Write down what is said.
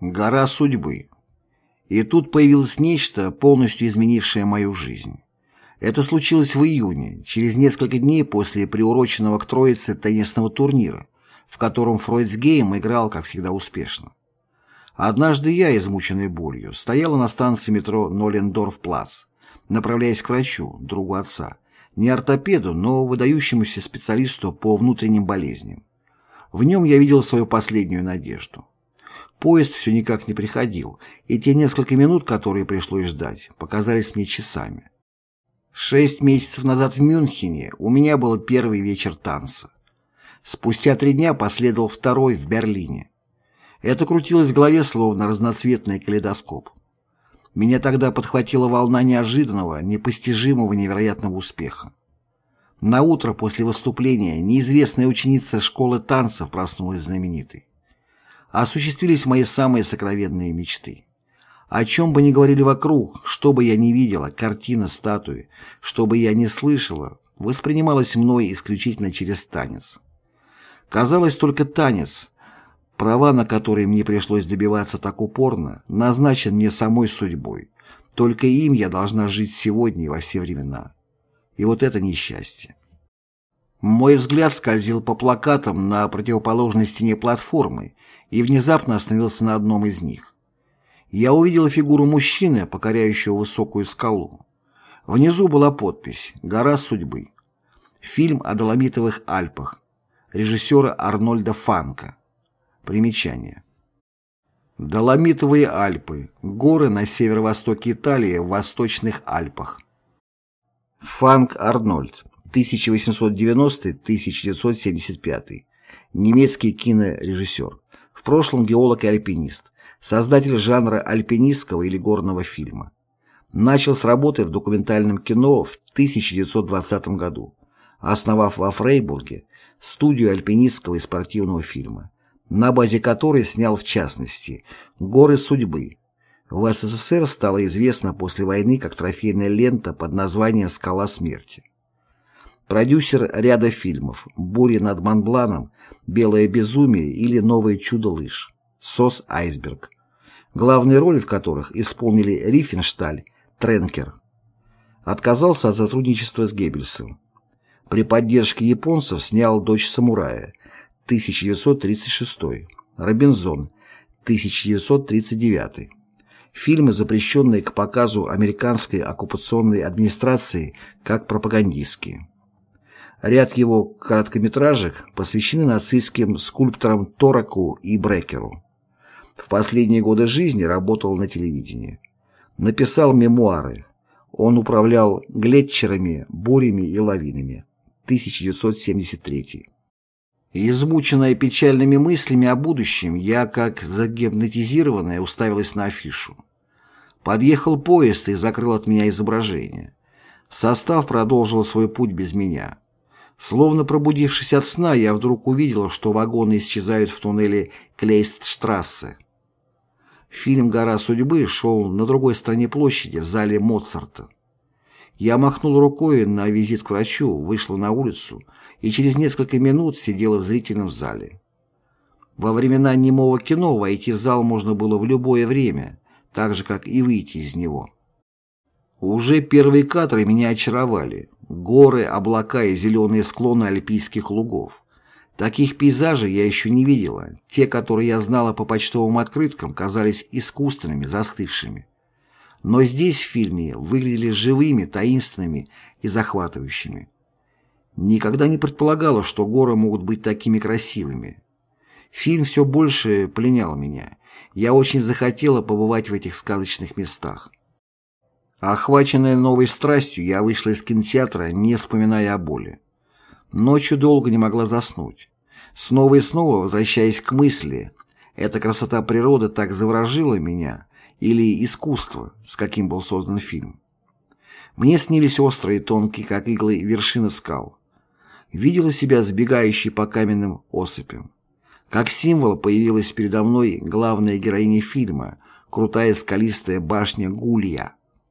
Гора судьбы. И тут появилось нечто, полностью изменившее мою жизнь. Это случилось в июне, через несколько дней после приуроченного к Троице теннисного турнира, в котором Фройдсгейм играл, как всегда, успешно. Однажды я, измученный болью, стояла на станции метро Нолендорф-Плац, направляясь к врачу, другу отца, не ортопеду, но выдающемуся специалисту по внутренним болезням. В нем я видел свою последнюю надежду. Поезд все никак не приходил, и те несколько минут, которые пришлось ждать, показались мне часами. Шесть месяцев назад в Мюнхене у меня был первый вечер танца. Спустя три дня последовал второй в Берлине. Это крутилось в голове, словно разноцветный калейдоскоп. Меня тогда подхватила волна неожиданного, непостижимого, невероятного успеха. На утро после выступления неизвестная ученица школы танцев проснулась знаменитой. Осуществились мои самые сокровенные мечты. О чем бы ни говорили вокруг, что бы я ни видела, картина, статуи, что бы я ни слышала, воспринималось мной исключительно через танец. Казалось, только танец, права на которые мне пришлось добиваться так упорно, назначен мне самой судьбой. Только им я должна жить сегодня и во все времена. И вот это несчастье. Мой взгляд скользил по плакатам на противоположной стене платформы и внезапно остановился на одном из них я увидел фигуру мужчины, покоряющего высокую скалу. Внизу была подпись «Гора судьбы». Фильм о Доломитовых Альпах. Режиссера Арнольда Фанка. Примечание. Доломитовые Альпы. Горы на северо-востоке Италии в Восточных Альпах. Фанк Арнольд. 1890-1975. Немецкий кинорежиссер. В прошлом геолог и альпинист создатель жанра альпинистского или горного фильма. Начал с работы в документальном кино в 1920 году, основав во Фрейбурге студию альпинистского и спортивного фильма, на базе которой снял в частности «Горы судьбы». В СССР стало известно после войны как трофейная лента под названием «Скала смерти». Продюсер ряда фильмов «Буря над Монбланом», «Белое безумие» или «Новое чудо лыж». «Сос Айсберг», главные роли в которых исполнили Рифеншталь, Тренкер. Отказался от сотрудничества с Геббельсом. При поддержке японцев снял «Дочь самурая» 1936, «Робинзон» 1939. Фильмы, запрещенные к показу американской оккупационной администрации как пропагандистские. Ряд его короткометражек посвящены нацистским скульпторам Тораку и Брекеру. В последние годы жизни работал на телевидении. Написал мемуары. Он управлял глетчерами, бурями и лавинами. 1973. Измученная печальными мыслями о будущем, я, как загипнотизированная, уставилась на афишу. Подъехал поезд и закрыл от меня изображение. Состав продолжил свой путь без меня. Словно пробудившись от сна, я вдруг увидела, что вагоны исчезают в туннеле Клейстштрассе. Фильм «Гора судьбы» шел на другой стороне площади, в зале Моцарта. Я махнул рукой на визит к врачу, вышла на улицу и через несколько минут сидела в зрительном зале. Во времена немого кино войти в зал можно было в любое время, так же, как и выйти из него. Уже первые кадры меня очаровали. Горы, облака и зеленые склоны альпийских лугов. Таких пейзажей я еще не видела. Те, которые я знала по почтовым открыткам, казались искусственными, застывшими. Но здесь в фильме выглядели живыми, таинственными и захватывающими. Никогда не предполагала, что горы могут быть такими красивыми. Фильм все больше пленял меня. Я очень захотела побывать в этих сказочных местах. Охваченная новой страстью, я вышла из кинотеатра, не вспоминая о боли. Ночью долго не могла заснуть. Снова и снова, возвращаясь к мысли, эта красота природы так заворожила меня, или искусство, с каким был создан фильм. Мне снились острые, тонкие, как иглы, вершины скал. Видела себя сбегающей по каменным осыпям. Как символ появилась передо мной главная героиня фильма, крутая скалистая башня Гулья.